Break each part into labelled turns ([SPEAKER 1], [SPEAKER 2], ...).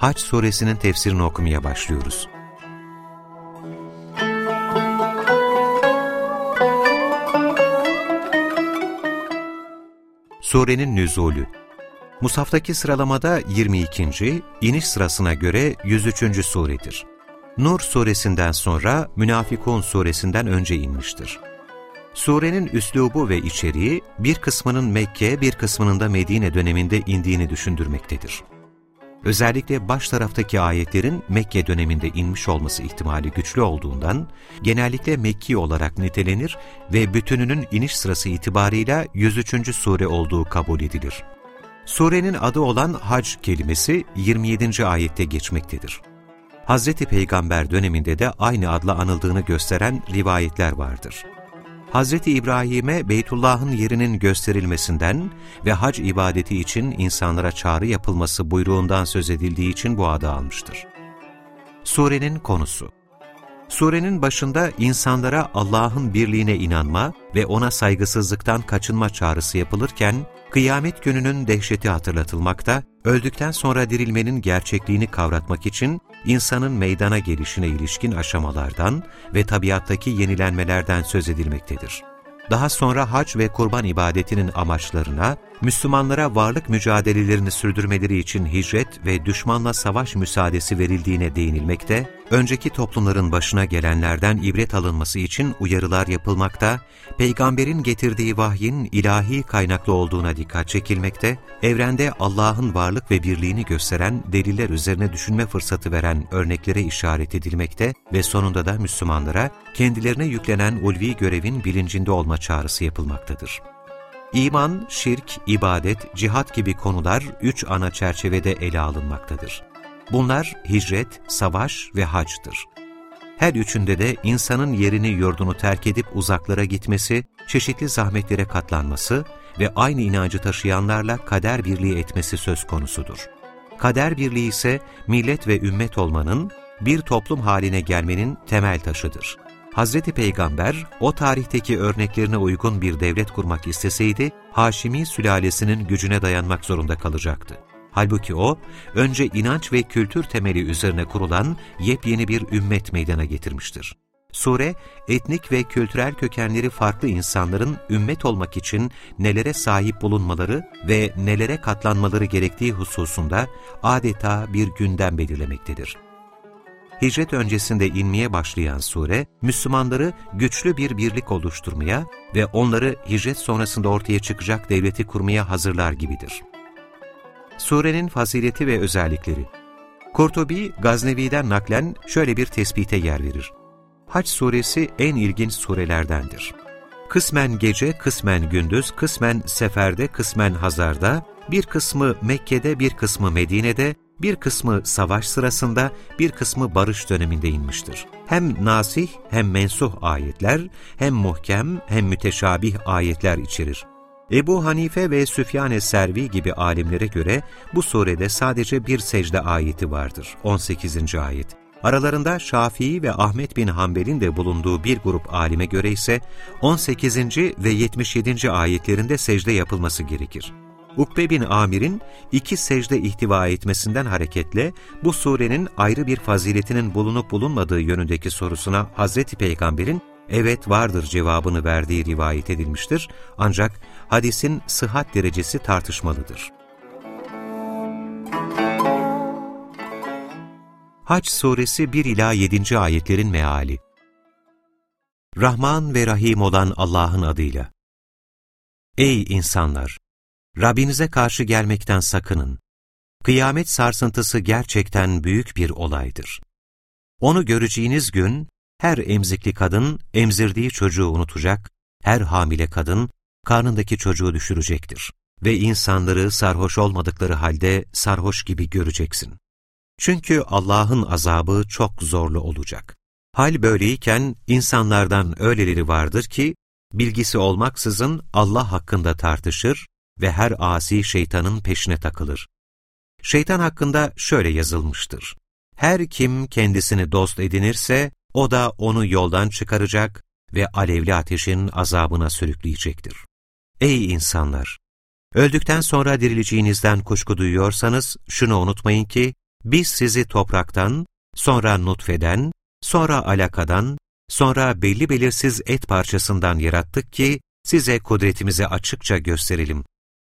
[SPEAKER 1] Haç suresinin tefsirini okumaya başlıyoruz. Surenin Nüzulü Musaftaki sıralamada 22. iniş sırasına göre 103. suredir. Nur suresinden sonra Münafikun suresinden önce inmiştir. Surenin üslubu ve içeriği bir kısmının Mekke, bir kısmının da Medine döneminde indiğini düşündürmektedir. Özellikle baş taraftaki ayetlerin Mekke döneminde inmiş olması ihtimali güçlü olduğundan genellikle Mekki olarak nitelenir ve bütününün iniş sırası itibarıyla 103. sure olduğu kabul edilir. Surenin adı olan hac kelimesi 27. ayette geçmektedir. Hz. Peygamber döneminde de aynı adla anıldığını gösteren rivayetler vardır. Hz. İbrahim'e Beytullah'ın yerinin gösterilmesinden ve hac ibadeti için insanlara çağrı yapılması buyruğundan söz edildiği için bu adı almıştır. Surenin konusu Surenin başında insanlara Allah'ın birliğine inanma ve ona saygısızlıktan kaçınma çağrısı yapılırken, kıyamet gününün dehşeti hatırlatılmakta, öldükten sonra dirilmenin gerçekliğini kavratmak için insanın meydana gelişine ilişkin aşamalardan ve tabiattaki yenilenmelerden söz edilmektedir. Daha sonra hac ve kurban ibadetinin amaçlarına, Müslümanlara varlık mücadelelerini sürdürmeleri için hicret ve düşmanla savaş müsaadesi verildiğine değinilmekte, önceki toplumların başına gelenlerden ibret alınması için uyarılar yapılmakta, peygamberin getirdiği vahyin ilahi kaynaklı olduğuna dikkat çekilmekte, evrende Allah'ın varlık ve birliğini gösteren deliller üzerine düşünme fırsatı veren örneklere işaret edilmekte ve sonunda da Müslümanlara kendilerine yüklenen ulvi görevin bilincinde olma çağrısı yapılmaktadır. İman, şirk, ibadet, cihat gibi konular üç ana çerçevede ele alınmaktadır. Bunlar hicret, savaş ve hacdır. Her üçünde de insanın yerini yurdunu terk edip uzaklara gitmesi, çeşitli zahmetlere katlanması ve aynı inancı taşıyanlarla kader birliği etmesi söz konusudur. Kader birliği ise millet ve ümmet olmanın, bir toplum haline gelmenin temel taşıdır. Hazreti Peygamber o tarihteki örneklerine uygun bir devlet kurmak isteseydi, Haşimi sülalesinin gücüne dayanmak zorunda kalacaktı. Halbuki o, önce inanç ve kültür temeli üzerine kurulan yepyeni bir ümmet meydana getirmiştir. Sure, etnik ve kültürel kökenleri farklı insanların ümmet olmak için nelere sahip bulunmaları ve nelere katlanmaları gerektiği hususunda adeta bir gündem belirlemektedir hicret öncesinde inmeye başlayan sure, Müslümanları güçlü bir birlik oluşturmaya ve onları hicret sonrasında ortaya çıkacak devleti kurmaya hazırlar gibidir. Surenin fazileti ve özellikleri Kurtubi, Gaznevi'den naklen şöyle bir tespite yer verir. Haç suresi en ilginç surelerdendir. Kısmen gece, kısmen gündüz, kısmen seferde, kısmen hazarda, bir kısmı Mekke'de, bir kısmı Medine'de, bir kısmı savaş sırasında, bir kısmı barış döneminde inmiştir. Hem nasih hem mensuh ayetler, hem muhkem hem müteşabih ayetler içerir. Ebu Hanife ve Süfyan-ı Servi gibi alimlere göre bu surede sadece bir secde ayeti vardır, 18. ayet. Aralarında Şafii ve Ahmet bin Hanbel'in de bulunduğu bir grup alime göre ise 18. ve 77. ayetlerinde secde yapılması gerekir. Ukbe bin Amir'in iki secde ihtiva etmesinden hareketle bu surenin ayrı bir faziletinin bulunup bulunmadığı yönündeki sorusuna Hazreti Peygamber'in evet vardır cevabını verdiği rivayet edilmiştir ancak hadisin sıhhat derecesi tartışmalıdır. Hac suresi 1 ila 7. ayetlerin meali Rahman ve Rahim olan Allah'ın adıyla Ey insanlar! Rabbinize karşı gelmekten sakının. Kıyamet sarsıntısı gerçekten büyük bir olaydır. Onu göreceğiniz gün, her emzikli kadın emzirdiği çocuğu unutacak, her hamile kadın karnındaki çocuğu düşürecektir ve insanları sarhoş olmadıkları halde sarhoş gibi göreceksin. Çünkü Allah'ın azabı çok zorlu olacak. Hal böyleyken insanlardan öyleleri vardır ki, bilgisi olmaksızın Allah hakkında tartışır ve her asi şeytanın peşine takılır. Şeytan hakkında şöyle yazılmıştır. Her kim kendisini dost edinirse, o da onu yoldan çıkaracak ve alevli ateşin azabına sürükleyecektir. Ey insanlar! Öldükten sonra dirileceğinizden kuşku duyuyorsanız, şunu unutmayın ki, biz sizi topraktan, sonra nutfeden, sonra alakadan, sonra belli belirsiz et parçasından yarattık ki, size kudretimizi açıkça gösterelim.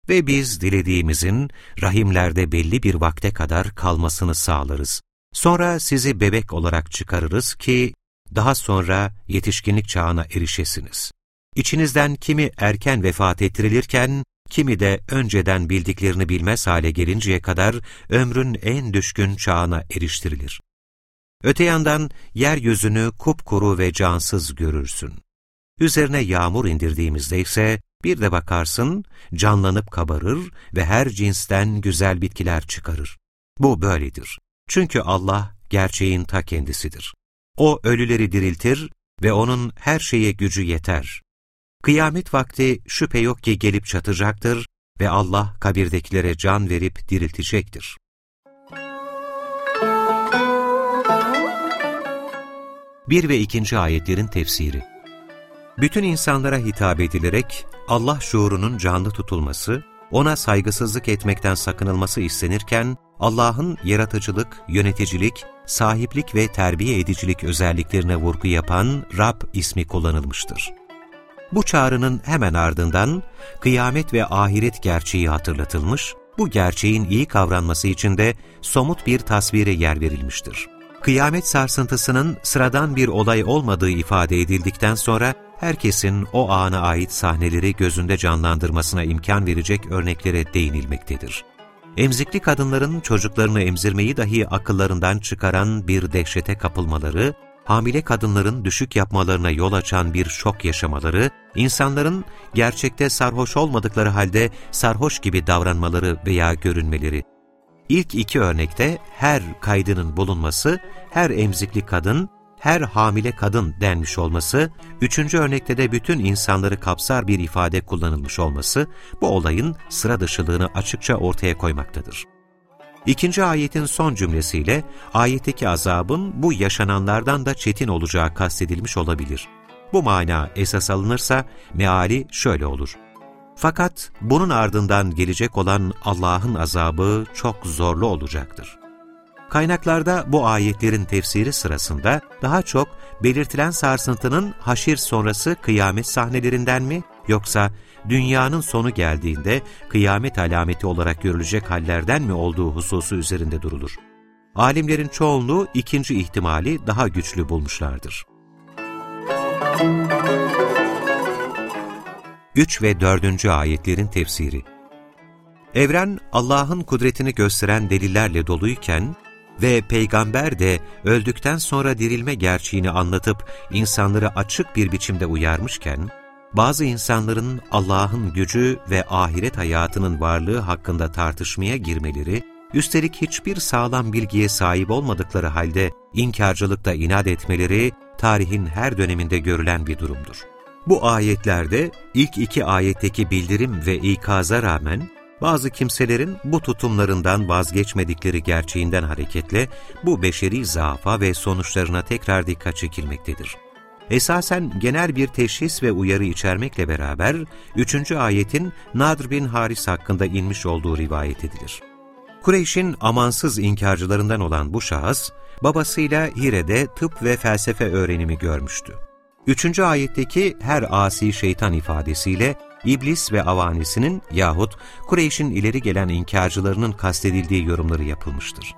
[SPEAKER 1] Ve biz dilediğimizin rahimlerde belli bir vakte kadar kalmasını sağlarız. Sonra sizi bebek olarak çıkarırız ki, daha sonra yetişkinlik çağına erişesiniz. İçinizden kimi erken vefat ettirilirken, kimi de önceden bildiklerini bilmez hale gelinceye kadar ömrün en düşkün çağına eriştirilir. Öte yandan yeryüzünü kupkuru ve cansız görürsün. Üzerine yağmur indirdiğimizde ise bir de bakarsın canlanıp kabarır ve her cinsten güzel bitkiler çıkarır. Bu böyledir. Çünkü Allah gerçeğin ta kendisidir. O ölüleri diriltir ve O'nun her şeye gücü yeter. Kıyamet vakti şüphe yok ki gelip çatacaktır ve Allah kabirdekilere can verip diriltecektir. Bir ve ikinci ayetlerin tefsiri Bütün insanlara hitap edilerek Allah şuurunun canlı tutulması, ona saygısızlık etmekten sakınılması istenirken, Allah'ın yaratıcılık, yöneticilik, sahiplik ve terbiye edicilik özelliklerine vurgu yapan Rab ismi kullanılmıştır. Bu çağrının hemen ardından kıyamet ve ahiret gerçeği hatırlatılmış, bu gerçeğin iyi kavranması için de somut bir tasvire yer verilmiştir. Kıyamet sarsıntısının sıradan bir olay olmadığı ifade edildikten sonra herkesin o ana ait sahneleri gözünde canlandırmasına imkan verecek örneklere değinilmektedir. Emzikli kadınların çocuklarını emzirmeyi dahi akıllarından çıkaran bir dehşete kapılmaları, hamile kadınların düşük yapmalarına yol açan bir şok yaşamaları, insanların gerçekte sarhoş olmadıkları halde sarhoş gibi davranmaları veya görünmeleri. İlk iki örnekte her kaydının bulunması, her emzikli kadın, her hamile kadın denmiş olması, üçüncü örnekte de bütün insanları kapsar bir ifade kullanılmış olması, bu olayın sıra dışılığını açıkça ortaya koymaktadır. İkinci ayetin son cümlesiyle ayetteki azabın bu yaşananlardan da çetin olacağı kastedilmiş olabilir. Bu mana esas alınırsa meali şöyle olur. Fakat bunun ardından gelecek olan Allah'ın azabı çok zorlu olacaktır. Kaynaklarda bu ayetlerin tefsiri sırasında daha çok belirtilen sarsıntının haşir sonrası kıyamet sahnelerinden mi yoksa dünyanın sonu geldiğinde kıyamet alameti olarak görülecek hallerden mi olduğu hususu üzerinde durulur. Alimlerin çoğunluğu ikinci ihtimali daha güçlü bulmuşlardır. 3 ve 4. ayetlerin tefsiri Evren, Allah'ın kudretini gösteren delillerle doluyken, ve peygamber de öldükten sonra dirilme gerçeğini anlatıp insanları açık bir biçimde uyarmışken, bazı insanların Allah'ın gücü ve ahiret hayatının varlığı hakkında tartışmaya girmeleri, üstelik hiçbir sağlam bilgiye sahip olmadıkları halde inkarcılıkta inat etmeleri, tarihin her döneminde görülen bir durumdur. Bu ayetlerde ilk iki ayetteki bildirim ve ikaza rağmen bazı kimselerin bu tutumlarından vazgeçmedikleri gerçeğinden hareketle bu beşeri zaafa ve sonuçlarına tekrar dikkat çekilmektedir. Esasen genel bir teşhis ve uyarı içermekle beraber, üçüncü ayetin Nadr bin Haris hakkında inmiş olduğu rivayet edilir. Kureyş'in amansız inkarcılarından olan bu şahıs, babasıyla Hire'de tıp ve felsefe öğrenimi görmüştü. Üçüncü ayetteki her asi şeytan ifadesiyle İblis ve avanisinin yahut Kureyş'in ileri gelen inkarcılarının kastedildiği yorumları yapılmıştır.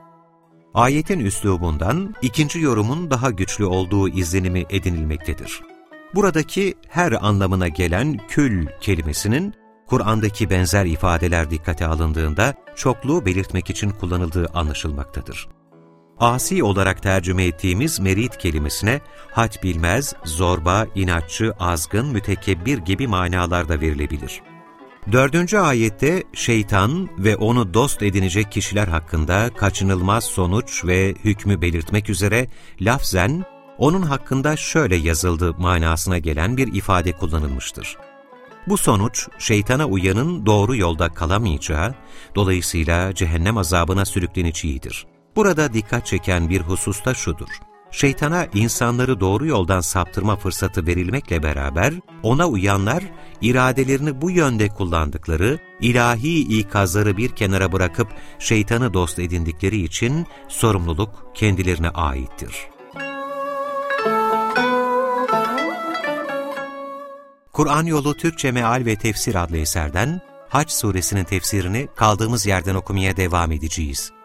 [SPEAKER 1] Ayetin üslubundan ikinci yorumun daha güçlü olduğu izlenimi edinilmektedir. Buradaki her anlamına gelen kül kelimesinin Kur'an'daki benzer ifadeler dikkate alındığında çokluğu belirtmek için kullanıldığı anlaşılmaktadır. Asi olarak tercüme ettiğimiz merit kelimesine had bilmez, zorba, inatçı, azgın, mütekebbir gibi manalar da verilebilir. Dördüncü ayette şeytan ve onu dost edinecek kişiler hakkında kaçınılmaz sonuç ve hükmü belirtmek üzere lafzen onun hakkında şöyle yazıldı manasına gelen bir ifade kullanılmıştır. Bu sonuç, şeytana uyanın doğru yolda kalamayacağı, dolayısıyla cehennem azabına sürükleneceğidir. Burada dikkat çeken bir husus da şudur. Şeytana insanları doğru yoldan saptırma fırsatı verilmekle beraber, ona uyanlar, iradelerini bu yönde kullandıkları, ilahi ikazları bir kenara bırakıp şeytanı dost edindikleri için sorumluluk kendilerine aittir. Kur'an Yolu Türkçe Meal ve Tefsir adlı eserden Haç suresinin tefsirini kaldığımız yerden okumaya devam edeceğiz.